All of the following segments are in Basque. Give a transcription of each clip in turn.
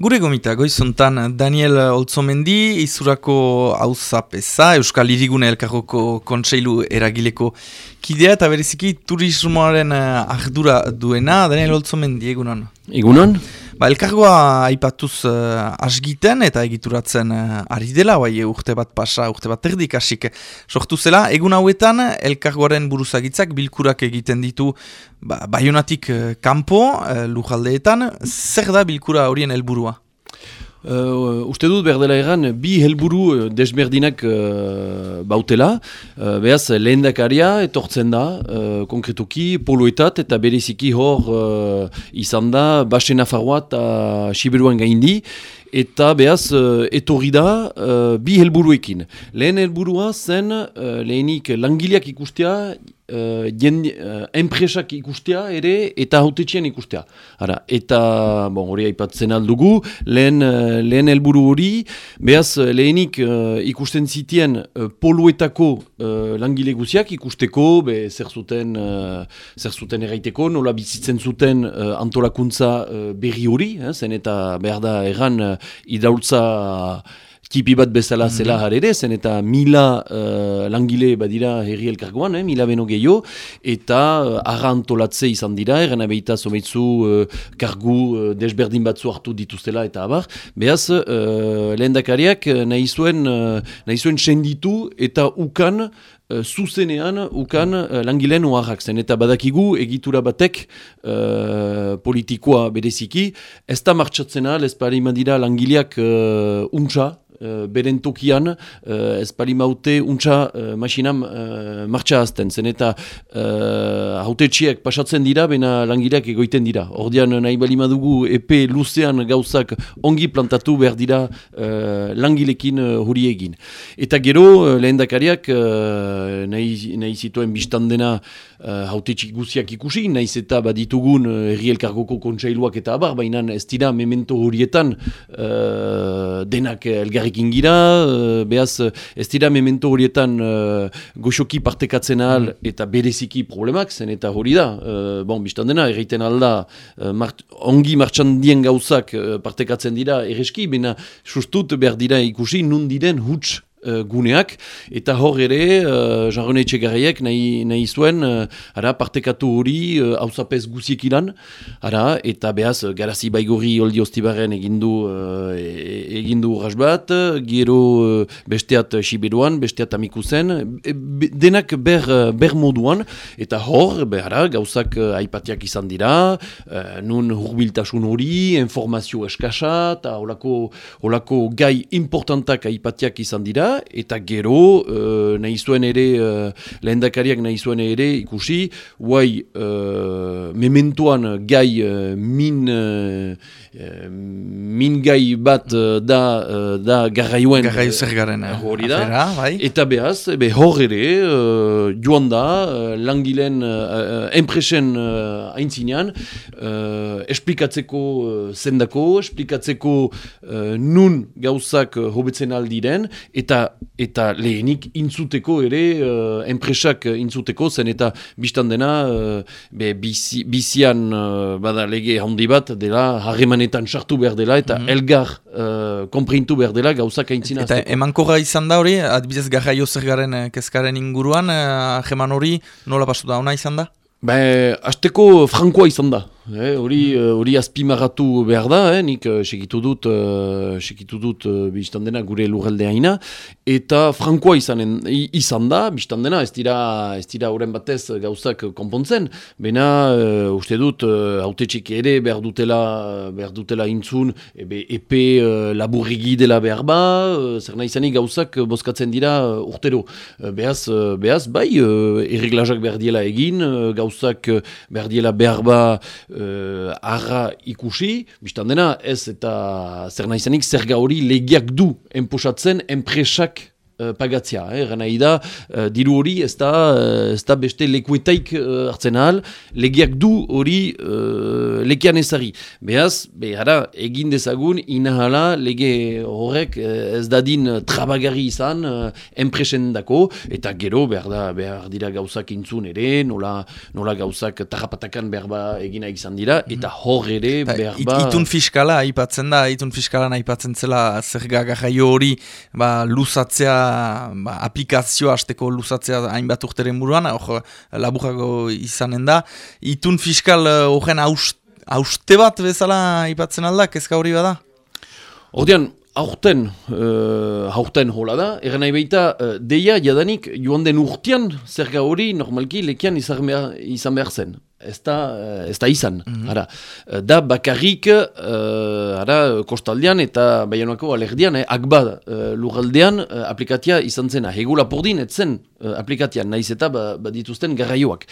Gure gomita, goizuntan Daniel Oltzomendi, izurako hauzapeza, Euskal Irigune Elkarroko kontseilu eragileko kidea, eta bereziki turismoaren eh, ardura duena, Daniel Oltzomendi, egunon? Egunon? Ba, elkargoa aipatuz uh, asgiten eta egituratzen uh, ari dela, bai urte bat pasa, urte bat erdik asik sortu zela. Egun hauetan, elkargoaren buruzagitzak bilkurak egiten ditu ba, baionatik uh, kanpo, uh, lujaldeetan. Zer da bilkura horien helburua? Uh, uste dut berdela egan bi helburu uh, desberdinak uh, bautela. Uh, behaz, lehen dakaria etortzen da, uh, konkretuki, poluetat eta bereziki hor uh, izan da, basen afarroa eta siberuan gaindi. Eta behaz, uh, etorri da uh, bi helburuekin. Lehen helburua zen, uh, lehenik langileak ikustea, uh, jen, uh, enpresak ikustea ere eta hautetxean ikustea. Ara, eta bon, hori aipatzen aldugu, lehen, uh, lehen helburu hori, behaz lehenik uh, ikusten zitien uh, poluetako uh, langile guziak ikusteko, be, zer zuten, uh, zer zuten erraiteko, nola bizitzen zuten uh, antolakuntza uh, berri hori, eh, zen eta behar da erran uh, idaultza tipi bat bezala mm -hmm. zela harere, zen eta mila uh, langile badira herri elkargoan, eh, mila beno gehiago, eta uh, arra antolatze izan dira, eran abeita someitzu uh, kargu uh, desberdin batzu hartu dituztela eta abar, behaz, uh, lehen dakariak nahi zuen, uh, nahi zuen senditu eta ukan Uh, zuzenean ukan uh, langileen oaxak zen. Eta badakigu egitura batek uh, politikoa bereziki. Ez da martxatzena, lezpari madira langileak uh, untsa, uh, beren tokian uh, ez pali maute untsa uh, masinam uh, martxa. Zen eta uh, haute txiek pasatzen dira, bena langileak egoiten dira. Ordean nahi bali madugu epe luzean gauzak ongi plantatu behar dira uh, langilekin hori uh, egin. Eta gero uh, lehen dakariak uh, nahi, nahi zituen biztan dena uh, haute txik guziak ikusi, nahiz eta baditugun uh, erri elkargoko kontsailuak eta abar, baina ez dira memento horietan uh, denak elgarri elkarrekin gira, uh, behaz ez dira memento horietan uh, goxoki partekatzen ahal mm. eta bereziki problemak zen eta hori da. Uh, bon, biztan dena, erreiten alda, uh, mart, ongi martxan dien gauzak uh, partekatzen dira erreski, baina sustut behar dira ikusi nun diren huts uh, guneak, eta hor ere, uh, Jean-René Txegarriek nahi, nahi zuen, uh, ara, partekatu hori hauzapez uh, guziek ilan, ara, eta behaz, garazi baigori oldi ostibaren egindu, uh, egindu urras bat, gero uh, besteat Siberuan, besteat amikuzen, e, denak ber, ber moduan, eta hor, behara, gauzak uh, aipatiak izan dira, uh, nun hurbiltasun hori, informazio eskasa, eta holako, holako gai importantak aipatiak izan dira, eta gero uh, nahi zuen ere uh, lehendakariak nahi zuen ere ikusi guai uh, mementuan gai uh, min min gai bat da uh, da garraioen garraio zer garen hori da bai. eta behaz be hor ere uh, joan da uh, langilen uh, enpresen uh, aintzinean uh, esplikatzeko uh, zendako esplikatzeko uh, nun gauzak uh, hobetzen aldiren eta eta lehenik intzuteko ere uh, enpresak intzuteko zen eta biztan dena uh, be, bizi, bizian uh, bada lege handi bat dela harremanetan sartu behar dela eta mm -hmm. elgar uh, komprintu behar dela gauzak aintzina. Eta eman korra izan da hori, adibidez garraio zer garen kezkaren inguruan, uh, hori nola pasu da, ona izan da? Ba, azteko frankoa izan da. Eh, hori eh, hori azpimarratu behar da, eh, nik uh, segitu dut, uh, segitu dut uh, dena gure lurraldeaina, eta frankoa izanen, izan da, biztan dena, ez dira, ez dira horren batez gauzak konpontzen, bena uh, uste dut, haute uh, ere behar dutela, behar dutela intzun, ebe, epe uh, laburrigi dela behar ba, uh, zer nahi gauzak bozkatzen dira uh, urtero. Uh, behaz, uh, behaz, bai, uh, erreglazak behar diela egin, uh, gauzak behar diela behar ba, uh, arra ikusi, biztan dena, ez eta zer nahi zer gauri legiak du enposatzen enpresak uh, pagatzea. Eh? nahi da, uh, diru hori ez da, uh, ez da beste lekuetaik uh, hartzen ahal, legiak du hori uh, lekian ezari. Beaz, behara, egin dezagun, inahala lege horrek ez dadin trabagarri izan uh, enpresen dako, eta gero behar, da, behar dira gauzak intzun ere, nola, nola gauzak tarrapatakan behar ba egina izan dira, mhm. eta hor ere behar ba... Itun fiskala, aipatzen da, itun fiskala aipatzen zela zer gagaio hori ba, luzatzea ba, aplikazioa hasteko luzatzea hainbat urteren buruan, hor laburako izanen da. Itun fiskal eh, horren hauste bat bezala ipatzen alda, kezka hori bada? Ordean, aurten, uh, aurten hola da, eran nahi baita, uh, deia jadanik joan den urtean, zerga hori normalki lekian izan behar, izan behar zen ez da, ez da izan. Mm -hmm. Da bakarrik uh, ara, kostaldean eta baianako alerdian, eh, akba uh, lurraldean uh, aplikatia izan zena. Hego lapordin ez zen uh, aplikatia, nahiz eta ba, badituzten garraioak.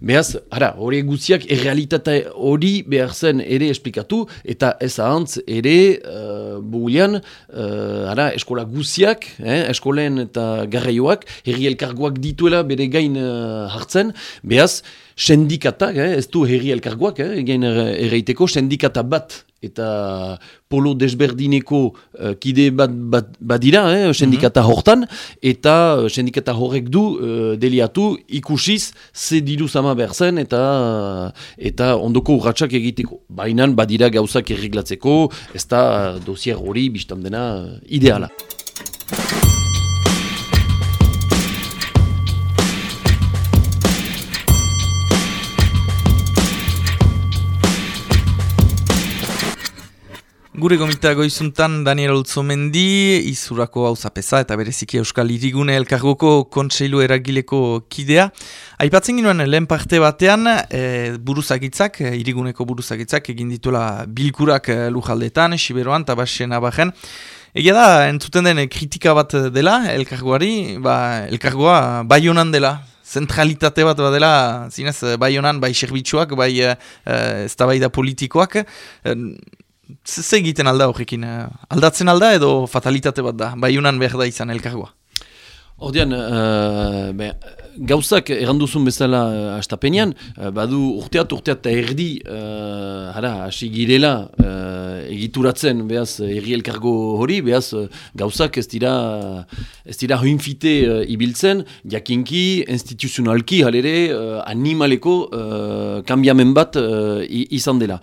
Behaz, ara, hori guziak errealitate hori behar zen ere esplikatu eta ez ahantz ere uh, bugulian uh, ara, eskola guziak, eh, eskolen eta garraioak, herri elkargoak dituela bere gain uh, hartzen, behaz, sendikatak, eh, ez du herri elkargoak, eh, egin erreiteko, sendikata bat eta polo desberdineko uh, kide bat, bat, badira, eh, sendikata mhm. hortan, eta uh, sendikata horrek du uh, deliatu ikusiz ze diru zama behar zen eta, eta ondoko urratxak egiteko. Baina badira gauzak erreglatzeko, ez da dosier hori biztan dena ideala. Gure gomita goizuntan Daniel Olzomendi, izurako hau zapesa eta bereziki Euskal Irigune elkargoko kontseilu eragileko kidea. Aipatzen ginoen lehen parte batean e, buruzagitzak, e, iriguneko buruzagitzak egin dituela bilkurak e, lujaldetan, Siberoan eta Baxen abajen. Egia da, entzuten den kritika bat dela elkargoari, ba, elkargoa bai honan dela, zentralitate bat badela, zinez, bai honan, bai serbitxuak, bai e, ez politikoak, Ze egiten alda horrekin? Eh, aldatzen alda edo fatalitate bat da? Bai unan behar da izan elkargoa? Ordean, uh, gauzak erranduzun bezala uh, astapenean, uh, badu urteat urteat eta erdi, uh, hasi girela uh, egituratzen behaz erri elkargo hori, behaz gauzak ez dira, ez dira hoinfite uh, ibiltzen, jakinki, instituzionalki, halere, uh, animaleko uh, kambiamen bat uh, izan dela.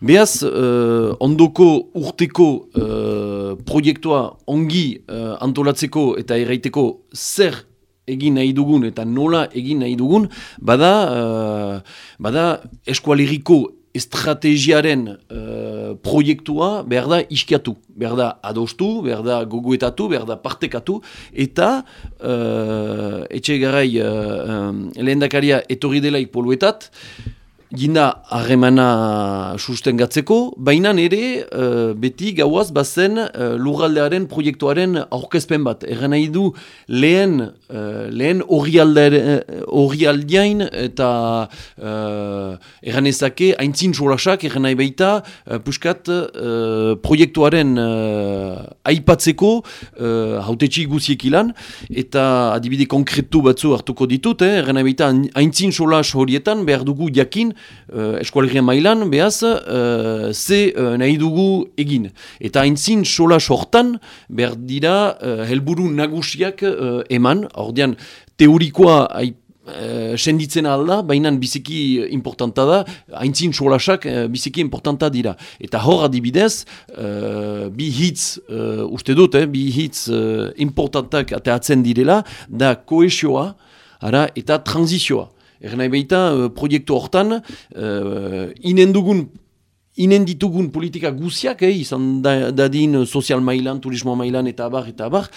Behaz, uh, ondoko urteko uh, proiektua ongi uh, antolatzeko eta erraiteko zer egin nahi dugun eta nola egin nahi dugun, bada, uh, bada eskualeriko estrategiaren uh, proiektua behar da iskiatu, behar da adostu, behar da gogoetatu, behar da partekatu, eta uh, etxe garai uh, lehen dakaria etorri dela ipoluetat, Gina harremana sustengatzeko, baina ere uh, beti gauaz bazen uh, lurraldearen proiektuaren aurkezpen bat. Erren nahi du lehen, uh, lehen aldeain eta uh, erren ezake haintzin solasak erren nahi baita uh, puskat uh, proiektuaren uh, aipatzeko uh, haute guziek ilan eta adibide konkretu batzu hartuko ditut, eh, erren nahi baita haintzin solas horietan behar dugu jakin uh, eskualerien mailan, behaz, uh, ze uh, nahi dugu egin. Eta haintzin sola sortan, behar dira, uh, helburu nagusiak uh, eman, ordean, teorikoa Uh, senditzen alda, baina biziki importanta da, haintzin solasak uh, biziki importanta dira. Eta hor adibidez, uh, bi hitz, uh, uste dut, eh, bi hitz uh, importantak ateatzen direla, da koesioa, ara, eta transizioa. Egan nahi uh, proiektu hortan, uh, inen dugun Inen ditugun politika guziak, eh, izan dadin sozial mailan, turismo mailan, eta abar, eta abar,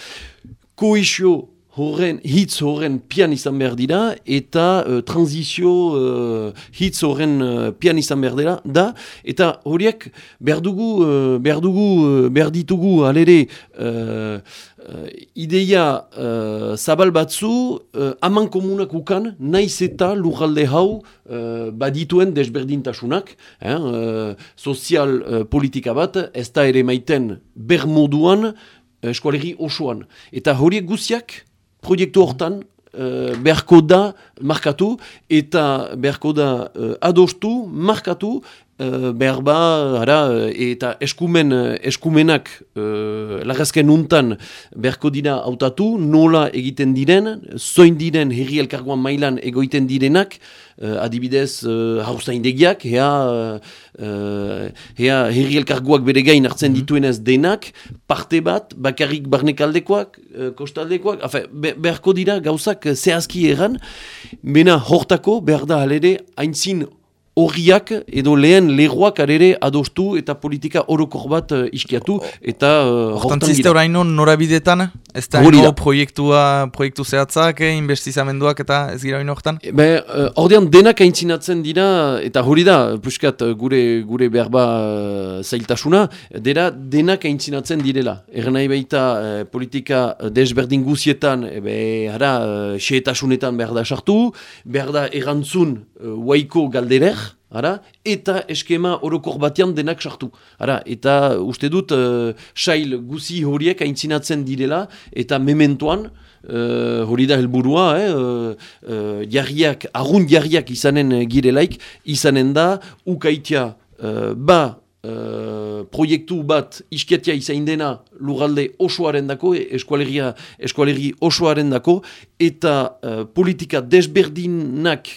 koesio horren, hitz horren pian izan behar dira, eta uh, transizio uh, hitz horren uh, pian izan behar dira, da, eta horiek behar dugu, uh, behar dugu, uh, behar ditugu, alere, Uh, ideia uh, zabal batzu uh, aman komunak ukan naiz eta lujalde hau uh, badituen desberdintasunak eh, uh, sozial uh, politika bat ez da ere maiten bermoduan eskualegi osoan. Eta horiek guziak, proiektu hortan, uh, beharko da markatu, eta beharko da uh, adostu, markatu, behar ba, ara, eta eskumen, eskumenak uh, lagazken untan beharko dira hautatu, nola egiten diren, zoin diren herri elkargoan mailan egoiten direnak, uh, adibidez uh, hauzaindegiak, hea, uh, hea herri elkargoak bere gain hartzen mhm. dituenez denak, parte bat, bakarrik barnekaldekoak, uh, kostaldekoak, afe, be, beharko dira gauzak zehazki egan, bena hortako behar da halere haintzin horriak edo lehen legoak arere adostu eta politika orokor bat uh, iskiatu eta uh, hortan oraino norabidetan? Ez da ino proiektua, proiektu zehatzak, eh, investizamenduak eta ez gira ino hortan? Be, uh, ordean denak aintzinatzen dira eta hori da, puskat gure, gure berba uh, zailtasuna, dira denak aintzinatzen direla. Erren nahi baita uh, politika desberdin guzietan, ebe, hara, uh, xeetasunetan behar da sartu, behar da erantzun uh, waiko galderer, Ara, eta eskema orokor batean denak sartu. Ara, eta uste dut, uh, sail guzi horiek aintzinatzen direla, eta mementoan, uh, hori da helburua, eh, uh, jarriak, argun jarriak izanen girelaik, izanen da, ukaitia, uh, ba, Uh, proiektu bat iskiatia izain dena lugalde osoaren dako, eskualergi osoaren dako, eta uh, politika desberdinak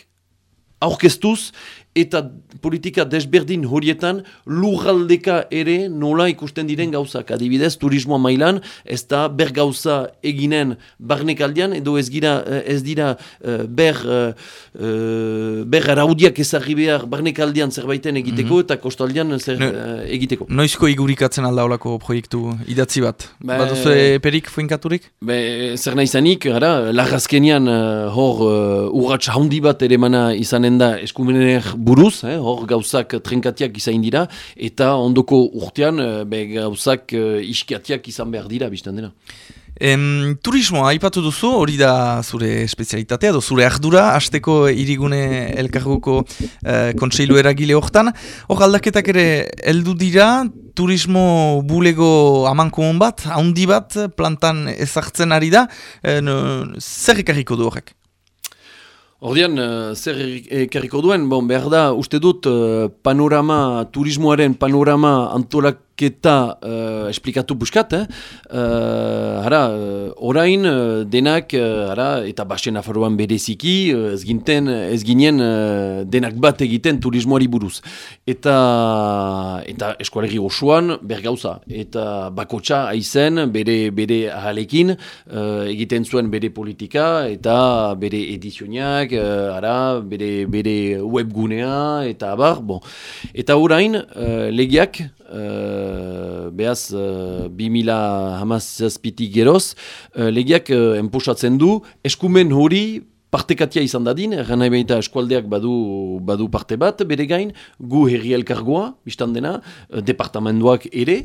aurkeztuz, eta politika desberdin horietan lurraldeka ere nola ikusten diren gauzak. Adibidez, turismoa mailan, ez da ber gauza eginen barnekaldian, edo ez, gira, eh, ez dira uh, ber, uh, ber araudiak ezagri behar barnekaldian zerbaiten egiteko mhm. eta kostaldian zer egiteko. Noizko igurikatzen alda olako proiektu idatzi bat? Be, bat duzu eperik fuinkaturik? Be, zer nahi zanik, gara, lagazkenian uh, hor uh, urratx handi bat ere mana izanen da eskumener buruz, eh, hor gauzak trenkatiak izain dira, eta ondoko urtean eh, be, gauzak uh, iskiatiak izan behar dira, biztan dena. Em, turismoa, aipatu duzu, hori da zure espezialitatea, edo zure ardura, hasteko irigune elkargoko uh, kontseilu eragile hortan. Hor aldaketak ere heldu dira, turismo bulego amankomon bat, haundi bat, plantan ezartzen ari da, e, no, zer ekarriko du horrek? Ordean, uh, zer ekarriko duen, bon, behar da, uste dut, uh, panorama, turismoaren panorama antolak eta uh, esplikatu buskat, eh? uh, hara, uh, orain uh, denak, hara, eta basen afaruan bereziki, ez ginten, ez ginen uh, denak bat egiten turismoari buruz. Eta, eta eskualegi osoan bergauza, eta bakotsa aizen bere, bere ahalekin uh, egiten zuen bere politika, eta bere edizioniak, uh, hara, bere, bere webgunea, eta abar, bon. Eta orain, legiak, uh, behaz uh, 2000 hamazazpitik geroz, uh, legiak uh, enposatzen du, eskumen hori partekatia izan dadin, erran nahi behita eskualdeak badu, badu parte bat, bere gain, gu herri elkargoa, biztan dena, uh, departamentoak ere,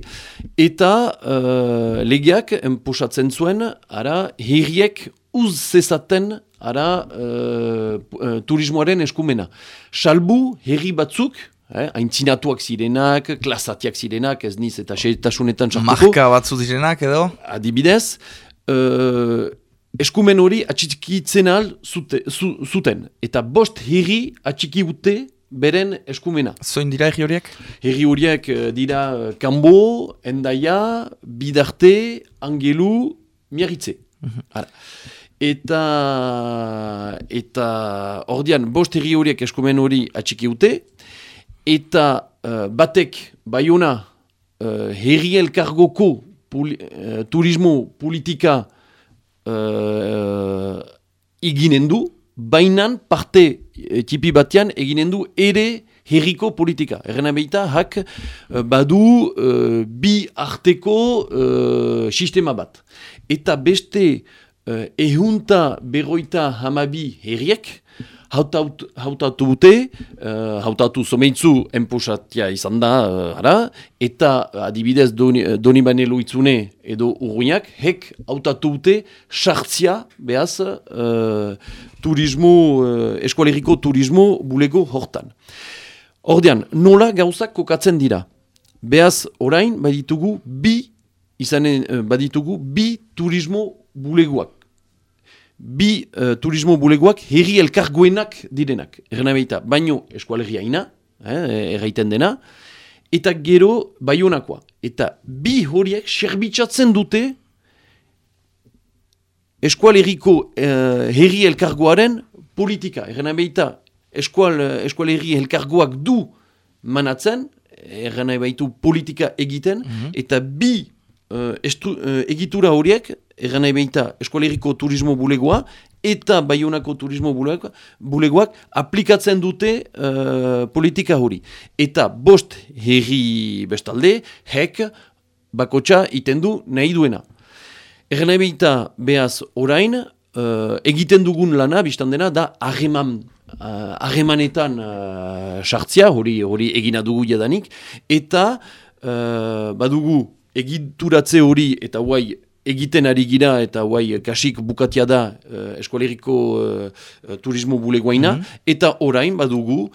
eta uh, legiak enposatzen zuen, ara, herriek uz zezaten ara, uh, turismoaren eskumena. Salbu, herri batzuk, Eh, Aintzinatuak zirenak, klasatiak zirenak, ez niz eta xeetasunetan txartuko. Marka batzu zirenak edo? Adibidez, uh, eskumen hori atxikitzen al zuten. Eta bost hiri atxiki bute beren eskumena. Zoin dira hiri horiek? Hiri horiek uh, dira uh, Kambo, Endaia, Bidarte, Angelu, Miaritze. Mhm. Eta, eta ordian, bost herri horiek eskumen hori atxiki bute, eta uh, batek baiuna uh, herri elkargoko puli, uh, turismo politika uh, iginen du, bainan parte uh, tipi batean eginen du ere herriko politika. Erren abeita hak badu uh, bi arteko uh, sistema bat. Eta beste uh, ehunta berroita hamabi herriek, hautatu bute, uh, hautatu someitzu enposatia izan da, uh, ara, eta adibidez doni, doni banelo itzune edo urruinak, hek hautatu bute sartzia, behaz, uh, turismo, uh, eskualeriko turismo bulego hortan. Ordean, nola gauzak kokatzen dira? Behaz, orain, baditugu, bi izanen baditugu bi turismo buleguak. Bi uh, turismo buleguak herri elkargoenak direnak. Erena behita, baino eskualegia ina, eh, erraiten dena, eta gero baionakoa. Eta bi horiek serbitzatzen dute eskualeriko uh, herri elkargoaren politika. Erena behita, eskual, eskualerri elkargoak du manatzen, erren baitu politika egiten, mhm. eta bi uh, estu, uh, egitura horiek, erren nahi baita eskualeriko turismo bulegoa, eta baiunako turismo bulegoak aplikatzen dute uh, politika hori. Eta bost herri bestalde, hek, bakotxa iten du nahi duena. Erren nahi baita behaz orain, egiten dugun lana, biztan dena, da hageman uh, arremanetan uh, sartzia, hori hori egina dugu jadanik, eta uh, badugu egituratze hori eta guai egiten ari gira eta guai kasik bukatia da uh, eskualeriko uh, turismo bulegoaina, mm eta orain badugu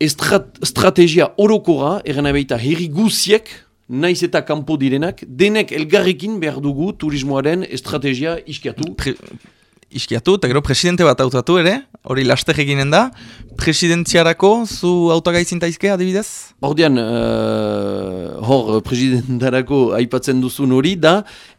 estrat strategia orokora, erren abeita herri guziek, naiz eta kanpo direnak, denek elgarrekin behar dugu turismoaren estrategia iskiatu iskiatu, eta gero presidente bat autatu ere, hori laster eginen da, presidentziarako zu autagaitzintaizke adibidez? Hordian, uh, hor presidentarako aipatzen duzun hori da,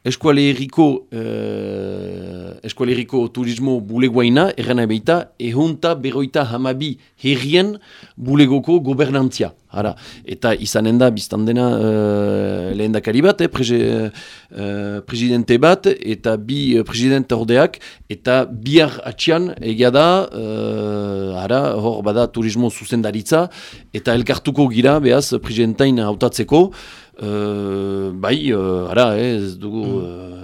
eskualeriko uh, eskualeriko turismo bulegoaina, erren ebeita, ehunta beroita hamabi herrien bulegoko gobernantzia. Ara, eta izanen da, biztan dena uh, lehen dakari bat, eh, uh, presidente bat, eta bi uh, presidente ordeak, eta biar atxian egia da, uh, ara, hor bada turismo zuzendaritza, eta elkartuko gira, behaz, presidentain hautatzeko, Uh, bai, uh, ara, eh, ez dugu, uh,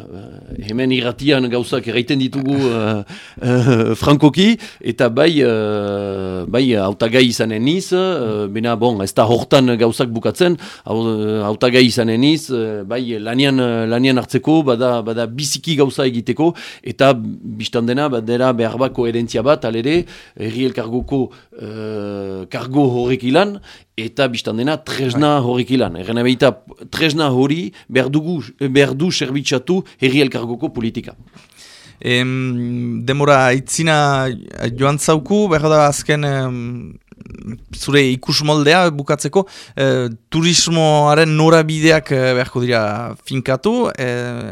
hemen irratian gauzak erraiten ditugu uh, uh, frankoki, eta bai, uh, bai, autagai izanen niz, uh, bena, bon, ez da hortan gauzak bukatzen, autagai izanen niz, uh, bai, lanian, lanian hartzeko, bada, bada biziki gauza egiteko, eta biztan dena, badera behar bako erentzia bat, alere, herri elkargoko uh, kargo horrek ilan, eta biztan dena tresna bai. horrek ilan. Erren abeita tresna hori behar, dugu, behar du servitzatu herri elkargoko politika. Em, demora itzina joan zauku, behar da azken zure ikus moldea bukatzeko, e, turismoaren norabideak e, beharko dira finkatu, e,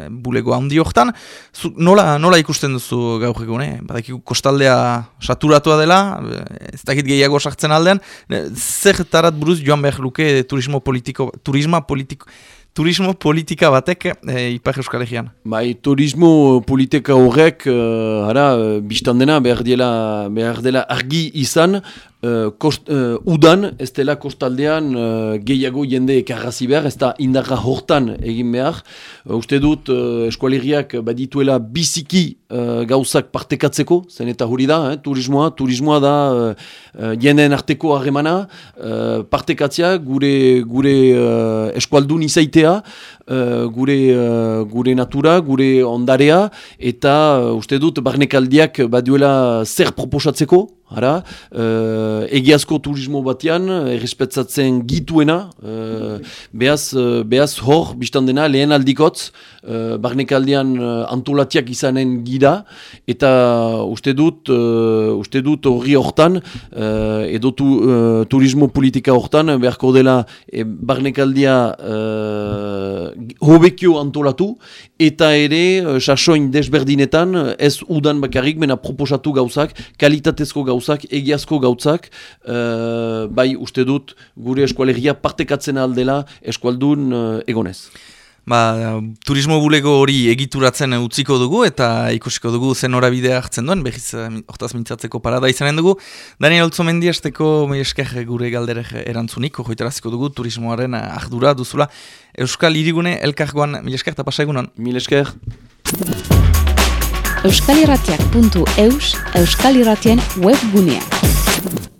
bulego handi horretan, nola, nola ikusten duzu gaur egun, eh? badakiko kostaldea saturatua dela, ez dakit gehiago sartzen aldean, zer tarat buruz joan behar luke turismo politiko, turisma politiko, turismo politika batek e, Ipar Euskal Herrian. Bai, turismo politika horrek, uh, ara, biztan dena, behar dela, behar dela argi izan, Uh, kost, uh, udan, ez dela kostaldean uh, gehiago jende ekarrazi behar, ez da indarra hortan egin behar. Uh, uste dut uh, eskualeriak badituela biziki uh, gauzak partekatzeko, zen eta hori da, eh, turismoa, turismoa da uh, uh, jenden arteko harremana, uh, partekatzea gure, gure uh, eskualdun izaitea, gure, uh, gure natura, gure ondarea, eta uh, uste dut barnekaldiak baduela zer proposatzeko, Hara, uh, egiazko turismo batean, errespetzatzen gituena, uh, behaz, uh, behaz hor, biztan dena, lehen aldikotz, uh, barnekaldean uh, antolatiak izanen gira, eta uste dut, uh, uste dut horri hortan, uh, edo tu, uh, turismo politika hortan, beharko dela e, barnekaldia uh, hobekio antolatu, eta ere, uh, sasoin desberdinetan, ez udan bakarrik, mena proposatu gauzak, kalitatezko gauzak, egiazko gauzak, uh, bai uste dut gure eskualegia partekatzen aldela eskualdun egonez. Ba, turismo bulego hori egituratzen utziko dugu eta ikusiko dugu zen horabidea hartzen duen, behiz eh, hortaz mintzatzeko parada izanen dugu. Daniel Oltzomendi hasteko esker gure galderek erantzunik, joitaraziko dugu turismoaren ardura duzula. Euskal Irigune elkargoan mil esker eta pasa egunon. Mil esker euskalirratiak.eus euskaliratien webgunea.